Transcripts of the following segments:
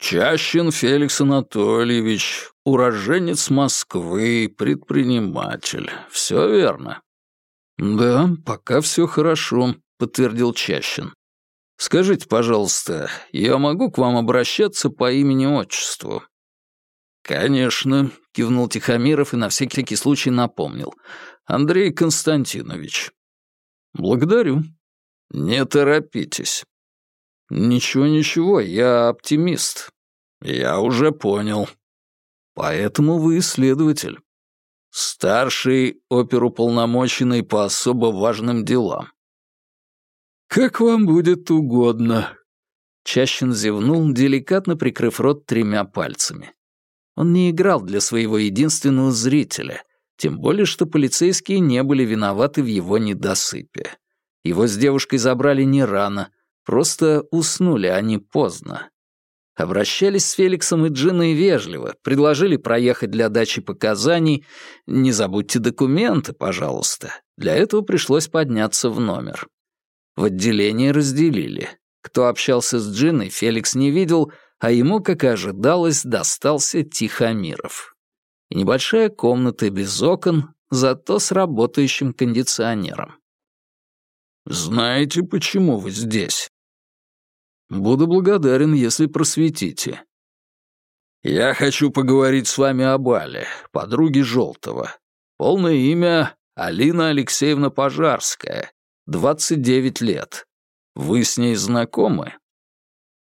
Чащин Феликс Анатольевич, уроженец Москвы, предприниматель. Все верно?» «Да, пока все хорошо», — подтвердил Чащин. «Скажите, пожалуйста, я могу к вам обращаться по имени-отчеству?» «Конечно», — кивнул Тихомиров и на всякий случай напомнил. «Андрей Константинович». «Благодарю». «Не торопитесь». «Ничего-ничего, я оптимист». «Я уже понял». «Поэтому вы исследователь». «Старший оперуполномоченный по особо важным делам». «Как вам будет угодно». Чащин зевнул, деликатно прикрыв рот тремя пальцами. Он не играл для своего единственного зрителя, тем более что полицейские не были виноваты в его недосыпе. Его с девушкой забрали не рано, просто уснули они поздно. Обращались с Феликсом и Джиной вежливо, предложили проехать для дачи показаний. Не забудьте документы, пожалуйста. Для этого пришлось подняться в номер. В отделении разделили. Кто общался с Джиной, Феликс не видел, а ему, как и ожидалось, достался Тихомиров. И небольшая комната без окон, зато с работающим кондиционером. «Знаете, почему вы здесь?» «Буду благодарен, если просветите». «Я хочу поговорить с вами об Але, подруге Желтого. Полное имя — Алина Алексеевна Пожарская, 29 лет. Вы с ней знакомы?»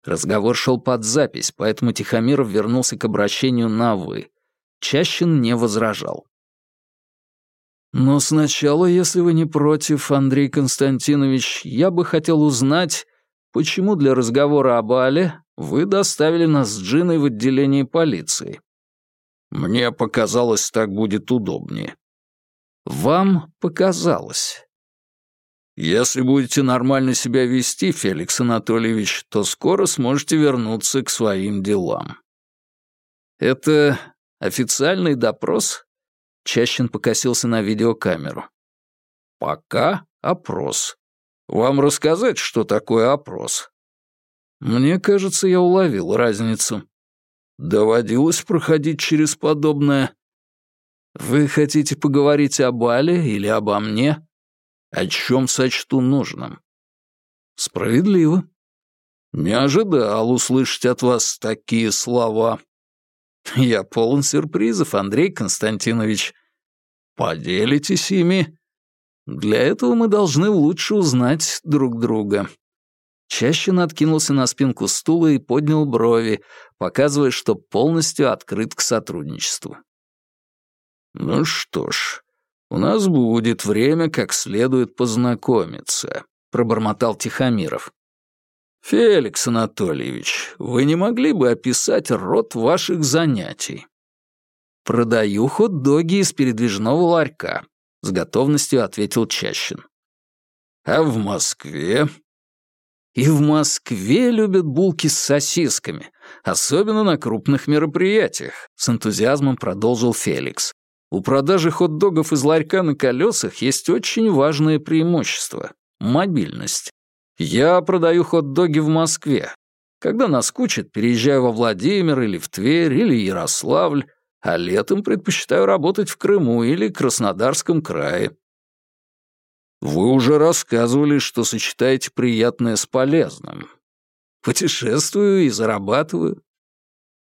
Разговор шел под запись, поэтому Тихомиров вернулся к обращению на «вы». Чащин не возражал. «Но сначала, если вы не против, Андрей Константинович, я бы хотел узнать, почему для разговора об Але вы доставили нас с Джиной в отделение полиции?» «Мне показалось, так будет удобнее». «Вам показалось. Если будете нормально себя вести, Феликс Анатольевич, то скоро сможете вернуться к своим делам. Это официальный допрос? Чащин покосился на видеокамеру. Пока опрос. Вам рассказать, что такое опрос? Мне кажется, я уловил разницу. Доводилось проходить через подобное. Вы хотите поговорить об Але или обо мне? о чем сочту нужным. Справедливо. Не ожидал услышать от вас такие слова. Я полон сюрпризов, Андрей Константинович. Поделитесь ими. Для этого мы должны лучше узнать друг друга. Чащин откинулся на спинку стула и поднял брови, показывая, что полностью открыт к сотрудничеству. «Ну что ж, «У нас будет время как следует познакомиться», — пробормотал Тихомиров. «Феликс Анатольевич, вы не могли бы описать род ваших занятий?» «Продаю хот-доги из передвижного ларька», — с готовностью ответил Чащин. «А в Москве?» «И в Москве любят булки с сосисками, особенно на крупных мероприятиях», — с энтузиазмом продолжил Феликс. У продажи хот-догов из ларька на колесах есть очень важное преимущество — мобильность. Я продаю хот-доги в Москве. Когда наскучит, переезжаю во Владимир или в Тверь или Ярославль, а летом предпочитаю работать в Крыму или Краснодарском крае. Вы уже рассказывали, что сочетаете приятное с полезным. Путешествую и зарабатываю.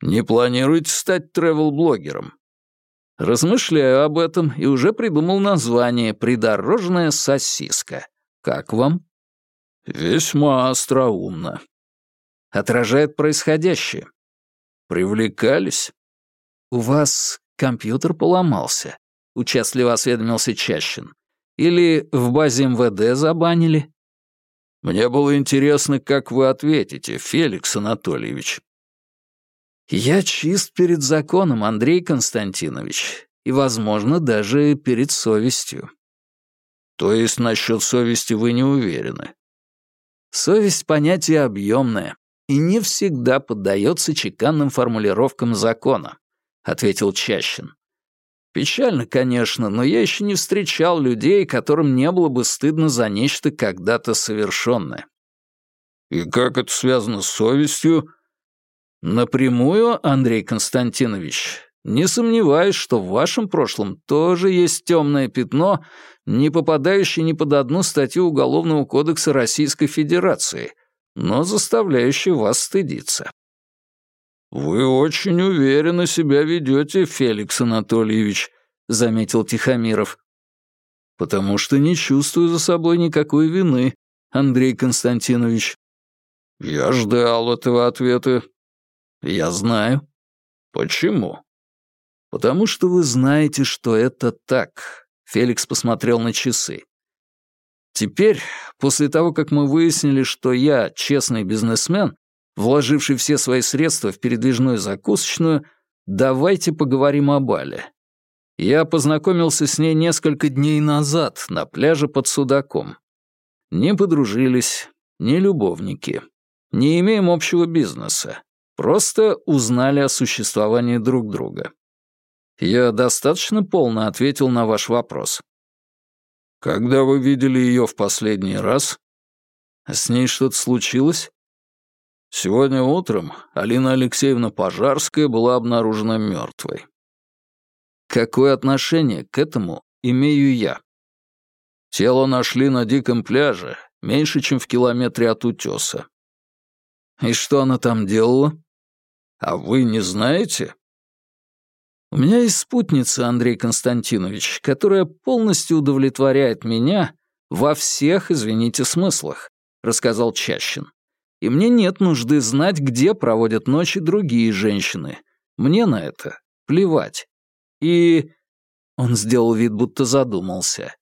Не планируете стать тревел-блогером? Размышляю об этом и уже придумал название «Придорожная сосиска». Как вам? Весьма остроумно. Отражает происходящее. Привлекались? У вас компьютер поломался, участливо осведомился Чащин. Или в базе МВД забанили? Мне было интересно, как вы ответите, Феликс Анатольевич. Я чист перед законом, Андрей Константинович, и, возможно, даже перед совестью. То есть насчет совести вы не уверены? Совесть — понятие объемное и не всегда поддается чеканным формулировкам закона, ответил Чащин. Печально, конечно, но я еще не встречал людей, которым не было бы стыдно за нечто когда-то совершенное. И как это связано с совестью? Напрямую, Андрей Константинович, не сомневаюсь, что в вашем прошлом тоже есть темное пятно, не попадающее ни под одну статью Уголовного кодекса Российской Федерации, но заставляющее вас стыдиться. «Вы очень уверенно себя ведете, Феликс Анатольевич», — заметил Тихомиров. «Потому что не чувствую за собой никакой вины, Андрей Константинович». «Я ждал этого ответа». «Я знаю». «Почему?» «Потому что вы знаете, что это так», — Феликс посмотрел на часы. «Теперь, после того, как мы выяснили, что я честный бизнесмен, вложивший все свои средства в передвижную закусочную, давайте поговорим о Бале. Я познакомился с ней несколько дней назад на пляже под Судаком. Не подружились, не любовники, не имеем общего бизнеса, просто узнали о существовании друг друга. Я достаточно полно ответил на ваш вопрос. Когда вы видели ее в последний раз? С ней что-то случилось? Сегодня утром Алина Алексеевна Пожарская была обнаружена мертвой. Какое отношение к этому имею я? Тело нашли на диком пляже, меньше, чем в километре от утеса. И что она там делала? А вы не знаете? У меня есть спутница, Андрей Константинович, которая полностью удовлетворяет меня во всех, извините, смыслах, рассказал Чащин. И мне нет нужды знать, где проводят ночи другие женщины. Мне на это плевать. И... Он сделал вид, будто задумался.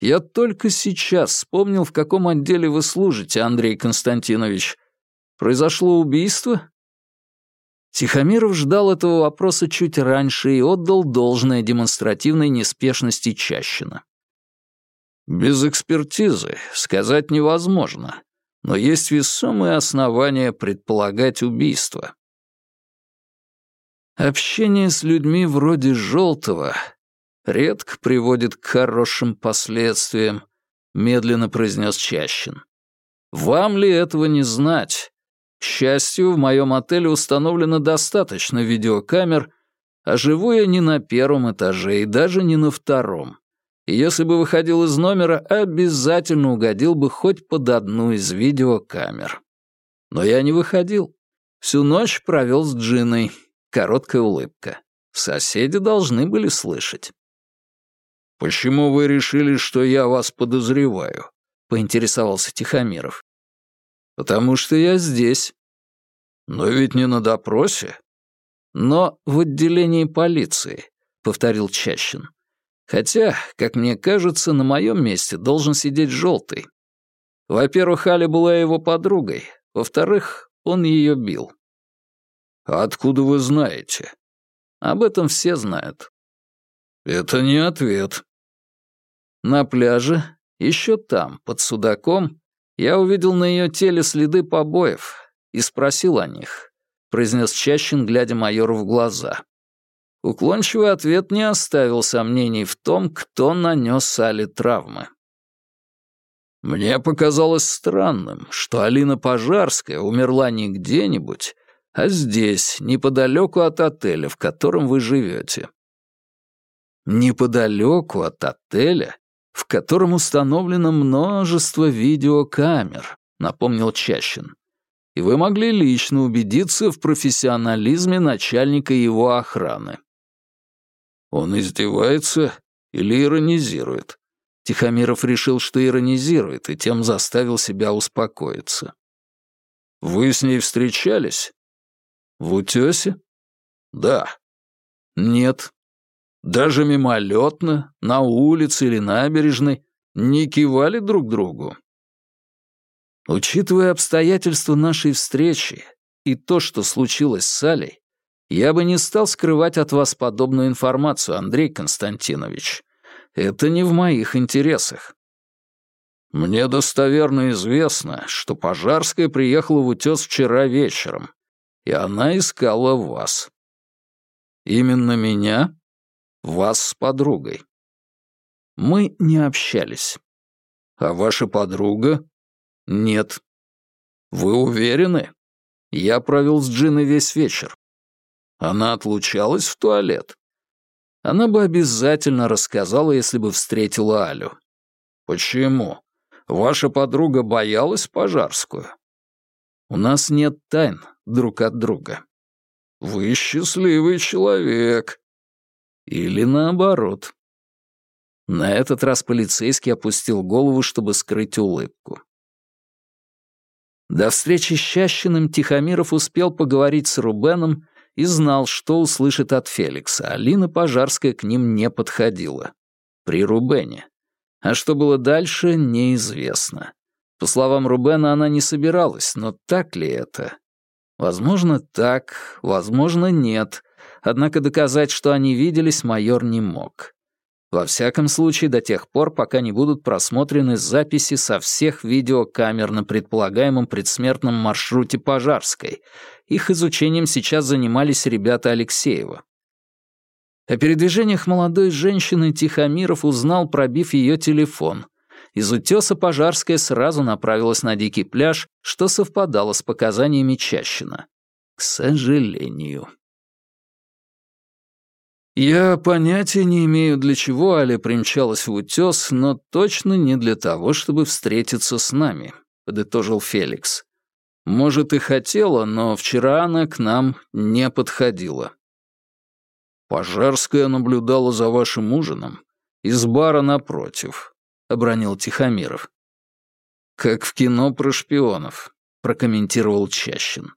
Я только сейчас вспомнил, в каком отделе вы служите, Андрей Константинович. Произошло убийство? Тихомиров ждал этого вопроса чуть раньше и отдал должное демонстративной неспешности Чащина. «Без экспертизы сказать невозможно, но есть весомые основания предполагать убийство». Общение с людьми вроде Желтого редко приводит к хорошим последствиям, медленно произнес Чащин. Вам ли этого не знать? К счастью, в моем отеле установлено достаточно видеокамер, а живу я не на первом этаже и даже не на втором. И если бы выходил из номера, обязательно угодил бы хоть под одну из видеокамер. Но я не выходил. Всю ночь провел с Джиной. Короткая улыбка. Соседи должны были слышать. «Почему вы решили, что я вас подозреваю?» — поинтересовался Тихомиров. «Потому что я здесь». «Но ведь не на допросе». «Но в отделении полиции», — повторил Чащин. «Хотя, как мне кажется, на моем месте должен сидеть Желтый. Во-первых, Аля была его подругой. Во-вторых, он ее бил». «Откуда вы знаете?» «Об этом все знают». «Это не ответ». На пляже, еще там, под судаком, я увидел на ее теле следы побоев и спросил о них, произнес Чащин, глядя майору в глаза. Уклончивый ответ не оставил сомнений в том, кто нанес Али травмы. Мне показалось странным, что Алина Пожарская умерла не где-нибудь, а здесь, неподалеку от отеля, в котором вы живете. Неподалеку от отеля в котором установлено множество видеокамер», — напомнил Чащин. «И вы могли лично убедиться в профессионализме начальника его охраны». «Он издевается или иронизирует?» Тихомиров решил, что иронизирует, и тем заставил себя успокоиться. «Вы с ней встречались?» «В утёсе?» «Да». «Нет, даже мимолетно, на улице или набережной, не кивали друг другу. Учитывая обстоятельства нашей встречи и то, что случилось с Алей, я бы не стал скрывать от вас подобную информацию, Андрей Константинович. Это не в моих интересах. Мне достоверно известно, что Пожарская приехала в утес вчера вечером, и она искала вас. Именно меня? Вас с подругой. Мы не общались. А ваша подруга? Нет. Вы уверены? Я провел с Джиной весь вечер. Она отлучалась в туалет. Она бы обязательно рассказала, если бы встретила Алю. Почему? Ваша подруга боялась Пожарскую? У нас нет тайн друг от друга. Вы счастливый человек. Или наоборот. На этот раз полицейский опустил голову, чтобы скрыть улыбку. До встречи с Щащиным Тихомиров успел поговорить с Рубеном и знал, что услышит от Феликса. Алина Пожарская к ним не подходила. При Рубене. А что было дальше, неизвестно. По словам Рубена, она не собиралась, но так ли это? Возможно, так, возможно, нет. Однако доказать, что они виделись, майор не мог. Во всяком случае, до тех пор, пока не будут просмотрены записи со всех видеокамер на предполагаемом предсмертном маршруте Пожарской. Их изучением сейчас занимались ребята Алексеева. О передвижениях молодой женщины Тихомиров узнал, пробив ее телефон. Из утеса Пожарская сразу направилась на дикий пляж, что совпадало с показаниями Чащина. К сожалению. «Я понятия не имею, для чего Аля примчалась в утес, но точно не для того, чтобы встретиться с нами», — подытожил Феликс. «Может, и хотела, но вчера она к нам не подходила». «Пожарская наблюдала за вашим ужином из бара напротив», — обронил Тихомиров. «Как в кино про шпионов», — прокомментировал Чащин.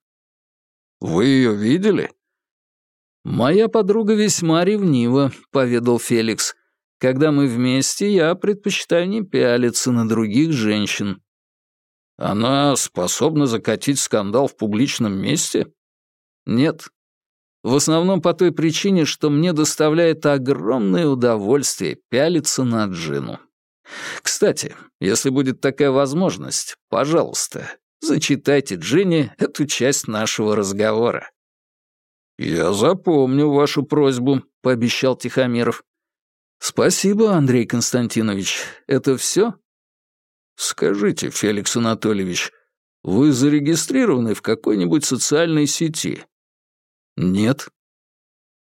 «Вы ее видели?» «Моя подруга весьма ревнива», — поведал Феликс. «Когда мы вместе, я предпочитаю не пялиться на других женщин». «Она способна закатить скандал в публичном месте?» «Нет. В основном по той причине, что мне доставляет огромное удовольствие пялиться на Джину. Кстати, если будет такая возможность, пожалуйста, зачитайте Джинни эту часть нашего разговора». «Я запомню вашу просьбу», — пообещал Тихомиров. «Спасибо, Андрей Константинович. Это все?» «Скажите, Феликс Анатольевич, вы зарегистрированы в какой-нибудь социальной сети?» «Нет».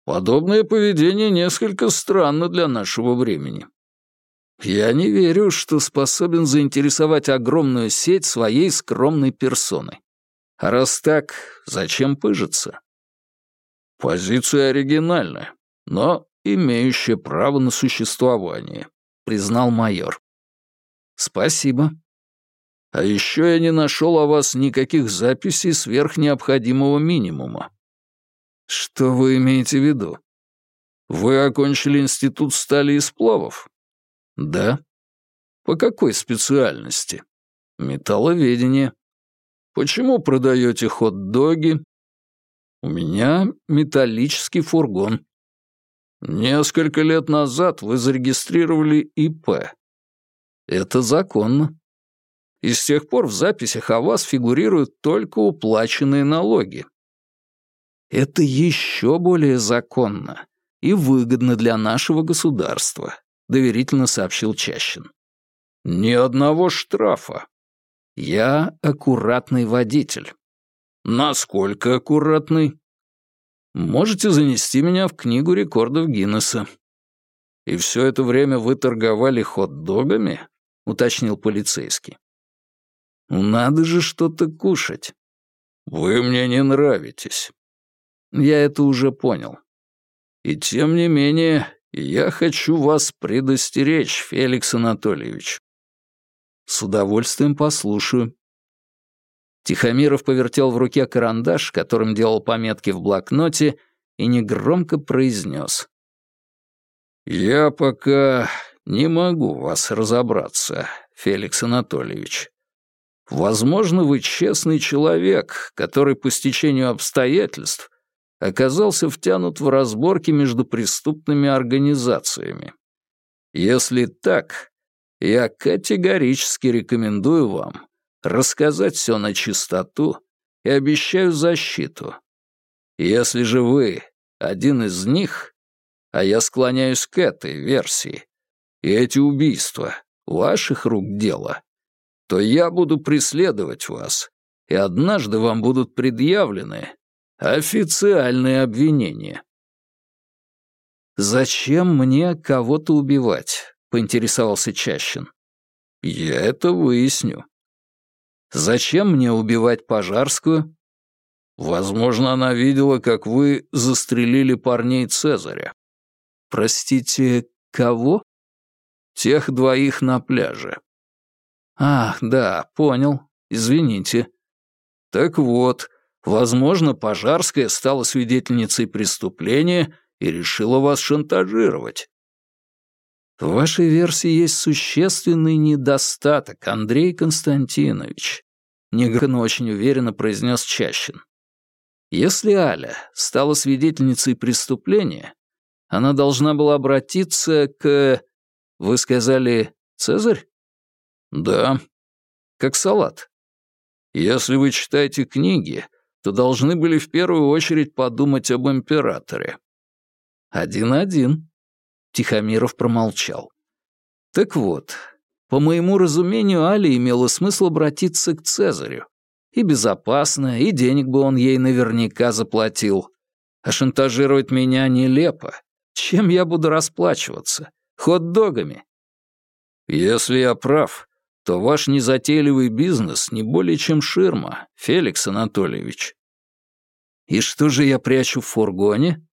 «Подобное поведение несколько странно для нашего времени. Я не верю, что способен заинтересовать огромную сеть своей скромной персоной. А раз так, зачем пыжиться?» Позиция оригинальная, но имеющая право на существование, признал майор. Спасибо. А еще я не нашел о вас никаких записей сверх необходимого минимума. Что вы имеете в виду? Вы окончили институт стали и сплавов? Да. По какой специальности? Металловедение. Почему продаете хот-доги, у меня металлический фургон. Несколько лет назад вы зарегистрировали ИП. Это законно. И с тех пор в записях о вас фигурируют только уплаченные налоги. Это еще более законно и выгодно для нашего государства, доверительно сообщил Чащин. Ни одного штрафа. Я аккуратный водитель. Насколько аккуратный? Можете занести меня в книгу рекордов Гиннесса. И все это время вы торговали хот-догами? Уточнил полицейский. Надо же что-то кушать. Вы мне не нравитесь. Я это уже понял. И тем не менее, я хочу вас предостеречь, Феликс Анатольевич. С удовольствием послушаю. Тихомиров повертел в руке карандаш, которым делал пометки в блокноте, и негромко произнес. «Я пока не могу вас разобраться, Феликс Анатольевич. Возможно, вы честный человек, который по стечению обстоятельств оказался втянут в разборки между преступными организациями. Если так, я категорически рекомендую вам рассказать все на чистоту и обещаю защиту. Если же вы один из них, а я склоняюсь к этой версии, и эти убийства ваших рук дело, то я буду преследовать вас и однажды вам будут предъявлены официальные обвинения. «Зачем мне кого-то убивать?» — поинтересовался Чащин. «Я это выясню». «Зачем мне убивать Пожарскую?» «Возможно, она видела, как вы застрелили парней Цезаря». «Простите, кого?» «Тех двоих на пляже». «Ах, да, понял. Извините». «Так вот, возможно, Пожарская стала свидетельницей преступления и решила вас шантажировать. В вашей версии есть существенный недостаток, Андрей Константинович, негромко, очень уверенно произнес Чащин. Если Аля стала свидетельницей преступления, она должна была обратиться к... Вы сказали, Цезарь? Да. Как салат. Если вы читаете книги, то должны были в первую очередь подумать об императоре. «Один-один». Тихомиров промолчал. «Так вот, по моему разумению, Али имела смысл обратиться к Цезарю. И безопасно, и денег бы он ей наверняка заплатил. А шантажировать меня нелепо. Чем я буду расплачиваться? Хот-догами?» «Если я прав, то ваш незатейливый бизнес не более чем ширма, Феликс Анатольевич». «И что же я прячу в фургоне?»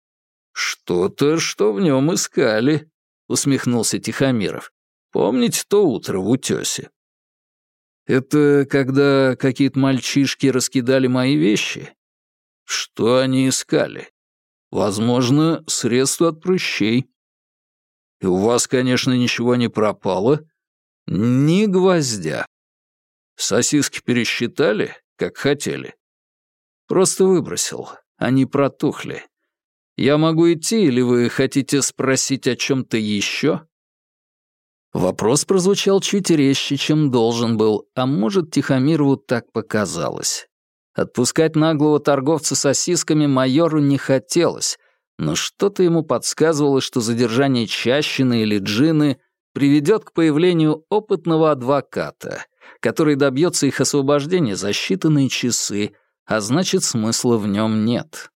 «Что-то, что в нем искали», — усмехнулся Тихомиров. «Помните то утро в утёсе?» «Это когда какие-то мальчишки раскидали мои вещи?» «Что они искали? Возможно, средства от прыщей». «И у вас, конечно, ничего не пропало?» «Ни гвоздя». «Сосиски пересчитали, как хотели?» «Просто выбросил. Они протухли. Я могу идти, или вы хотите спросить о чем-то еще?» Вопрос прозвучал чуть резче, чем должен был, а может, Тихомирову так показалось. Отпускать наглого торговца сосисками майору не хотелось, но что-то ему подсказывало, что задержание Чащины или Джины приведет к появлению опытного адвоката, который добьется их освобождения за считанные часы, а значит, смысла в нем нет.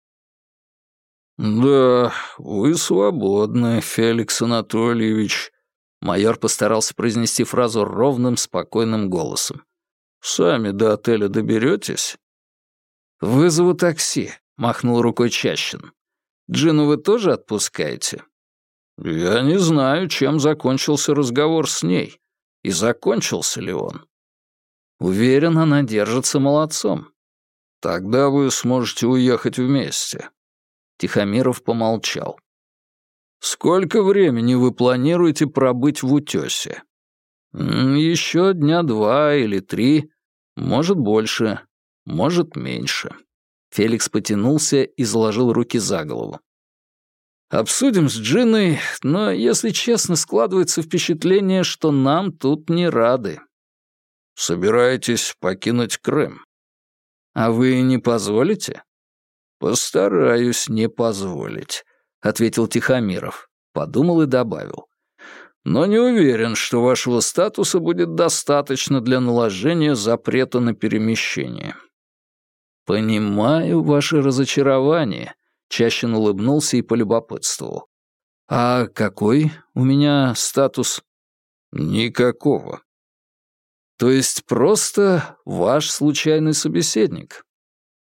«Да, вы свободны, Феликс Анатольевич», — майор постарался произнести фразу ровным, спокойным голосом. «Сами до отеля доберетесь?» «Вызову такси», — махнул рукой Чащин. «Джину вы тоже отпускаете?» «Я не знаю, чем закончился разговор с ней. И закончился ли он?» «Уверен, она держится молодцом». «Тогда вы сможете уехать вместе». Тихомиров помолчал. «Сколько времени вы планируете пробыть в утёсе?» «Еще дня два или три, может больше, может меньше». Феликс потянулся и заложил руки за голову. «Обсудим с Джиной, но, если честно, складывается впечатление, что нам тут не рады». «Собираетесь покинуть Крым?» «А вы не позволите?» «Постараюсь не позволить», — ответил Тихомиров. Подумал и добавил. «Но не уверен, что вашего статуса будет достаточно для наложения запрета на перемещение». «Понимаю ваше разочарование», — Чащин улыбнулся и полюбопытствовал. «А какой у меня статус?» «Никакого». «То есть просто ваш случайный собеседник?»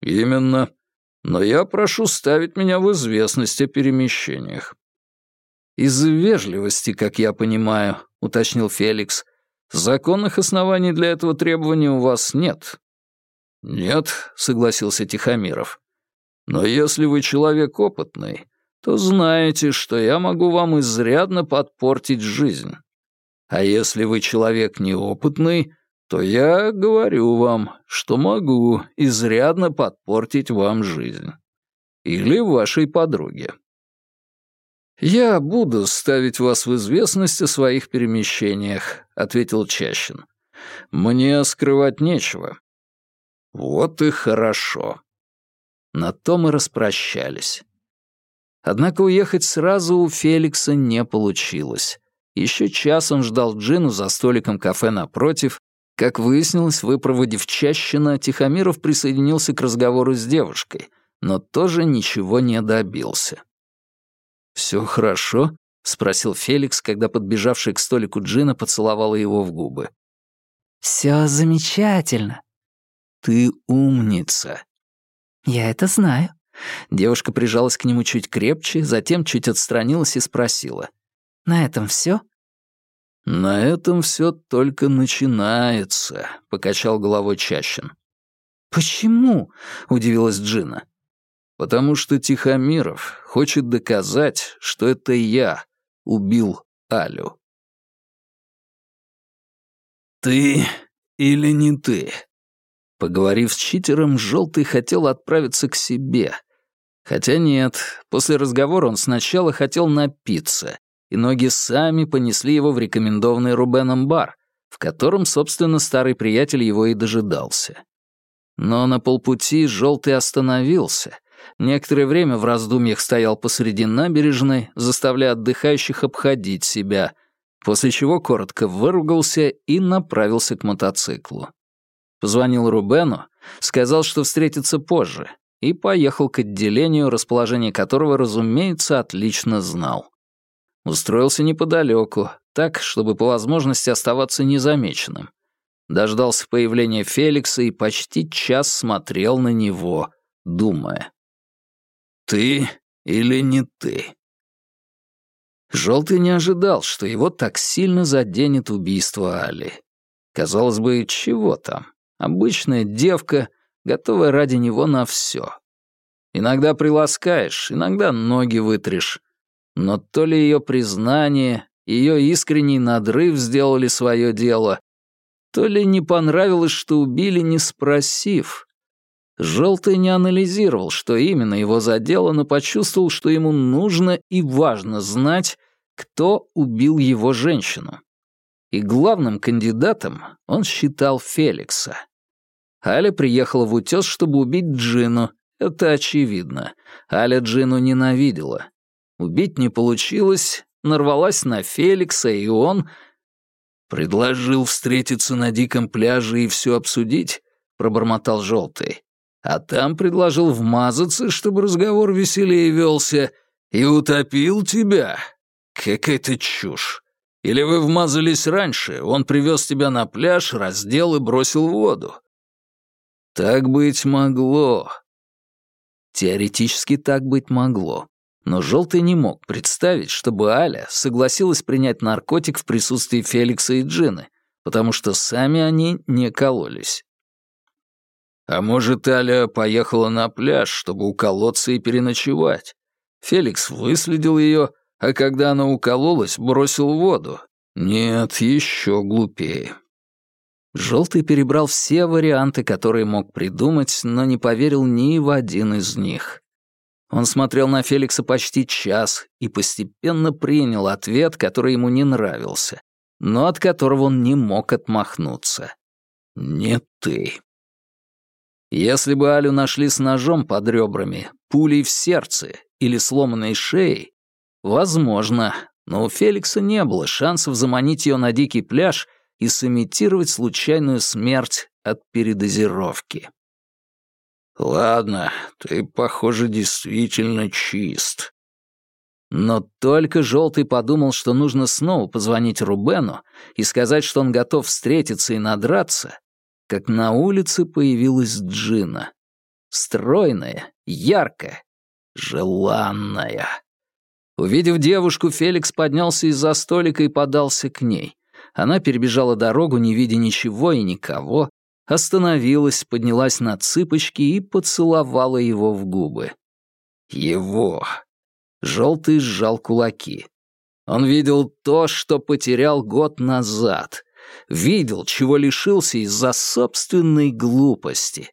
«Именно но я прошу ставить меня в известность о перемещениях». «Из вежливости, как я понимаю», — уточнил Феликс. «Законных оснований для этого требования у вас нет». «Нет», — согласился Тихомиров. «Но если вы человек опытный, то знаете, что я могу вам изрядно подпортить жизнь. А если вы человек неопытный, то я говорю вам, что могу изрядно подпортить вам жизнь. Или вашей подруге. «Я буду ставить вас в известность о своих перемещениях», — ответил Чащин. «Мне скрывать нечего». «Вот и хорошо». На то мы распрощались. Однако уехать сразу у Феликса не получилось. Еще час он ждал Джину за столиком кафе напротив, Как выяснилось, выпроводив Чащина, Тихомиров присоединился к разговору с девушкой, но тоже ничего не добился. «Все хорошо?» — спросил Феликс, когда подбежавший к столику Джина поцеловала его в губы. «Все замечательно». «Ты умница». «Я это знаю». Девушка прижалась к нему чуть крепче, затем чуть отстранилась и спросила. «На этом все? «На этом все только начинается», — покачал головой Чащин. «Почему?» — удивилась Джина. «Потому что Тихомиров хочет доказать, что это я убил Алю». «Ты или не ты?» Поговорив с читером, Желтый хотел отправиться к себе. Хотя нет, после разговора он сначала хотел напиться, и ноги сами понесли его в рекомендованный Рубеном бар, в котором, собственно, старый приятель его и дожидался. Но на полпути Желтый остановился. Некоторое время в раздумьях стоял посреди набережной, заставляя отдыхающих обходить себя, после чего коротко выругался и направился к мотоциклу. Позвонил Рубену, сказал, что встретится позже, и поехал к отделению, расположение которого, разумеется, отлично знал. Устроился неподалеку, так, чтобы по возможности оставаться незамеченным. Дождался появления Феликса и почти час смотрел на него, думая. «Ты или не ты?» Желтый не ожидал, что его так сильно заденет убийство Али. Казалось бы, чего там? Обычная девка, готовая ради него на все. Иногда приласкаешь, иногда ноги вытрешь, но то ли ее признание, ее искренний надрыв сделали свое дело, то ли не понравилось, что убили, не спросив. Желтый не анализировал, что именно его задело, но почувствовал, что ему нужно и важно знать, кто убил его женщину. И главным кандидатом он считал Феликса. Аля приехала в утес, чтобы убить Джину. Это очевидно. Аля Джину ненавидела. Убить не получилось, нарвалась на Феликса, и он... «Предложил встретиться на диком пляже и все обсудить», — пробормотал Желтый. «А там предложил вмазаться, чтобы разговор веселее велся, и утопил тебя. Какая-то чушь. Или вы вмазались раньше, он привез тебя на пляж, раздел и бросил в воду». «Так быть могло». Теоретически так быть могло. Но Желтый не мог представить, чтобы Аля согласилась принять наркотик в присутствии Феликса и Джины, потому что сами они не кололись. А может, Аля поехала на пляж, чтобы уколоться и переночевать. Феликс выследил ее, а когда она укололась, бросил в воду. Нет, еще глупее. Желтый перебрал все варианты, которые мог придумать, но не поверил ни в один из них. Он смотрел на Феликса почти час и постепенно принял ответ, который ему не нравился, но от которого он не мог отмахнуться. «Не ты». Если бы Алю нашли с ножом под ребрами, пулей в сердце или сломанной шеей, возможно, но у Феликса не было шансов заманить ее на дикий пляж и сымитировать случайную смерть от передозировки. «Ладно, ты, похоже, действительно чист». Но только Желтый подумал, что нужно снова позвонить Рубену и сказать, что он готов встретиться и надраться, как на улице появилась Джина. Стройная, яркая, желанная. Увидев девушку, Феликс поднялся из-за столика и подался к ней. Она перебежала дорогу, не видя ничего и никого, остановилась, поднялась на цыпочки и поцеловала его в губы. Его. Желтый сжал кулаки. Он видел то, что потерял год назад. Видел, чего лишился из-за собственной глупости.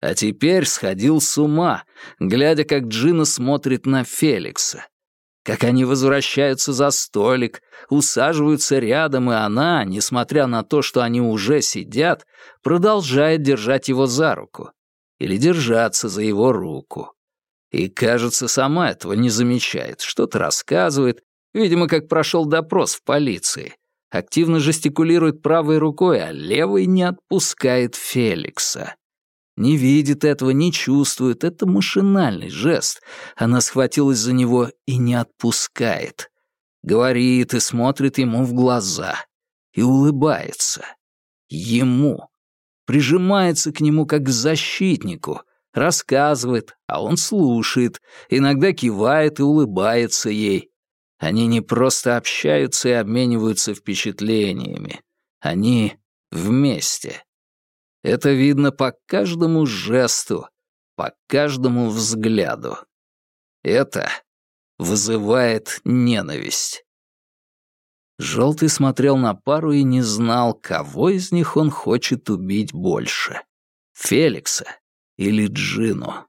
А теперь сходил с ума, глядя, как Джина смотрит на Феликса как они возвращаются за столик, усаживаются рядом, и она, несмотря на то, что они уже сидят, продолжает держать его за руку или держаться за его руку. И, кажется, сама этого не замечает, что-то рассказывает, видимо, как прошел допрос в полиции, активно жестикулирует правой рукой, а левой не отпускает Феликса. Не видит этого, не чувствует, это машинальный жест. Она схватилась за него и не отпускает. Говорит и смотрит ему в глаза. И улыбается. Ему. Прижимается к нему как к защитнику. Рассказывает, а он слушает. Иногда кивает и улыбается ей. Они не просто общаются и обмениваются впечатлениями. Они вместе. Это видно по каждому жесту, по каждому взгляду. Это вызывает ненависть. Желтый смотрел на пару и не знал, кого из них он хочет убить больше — Феликса или Джину.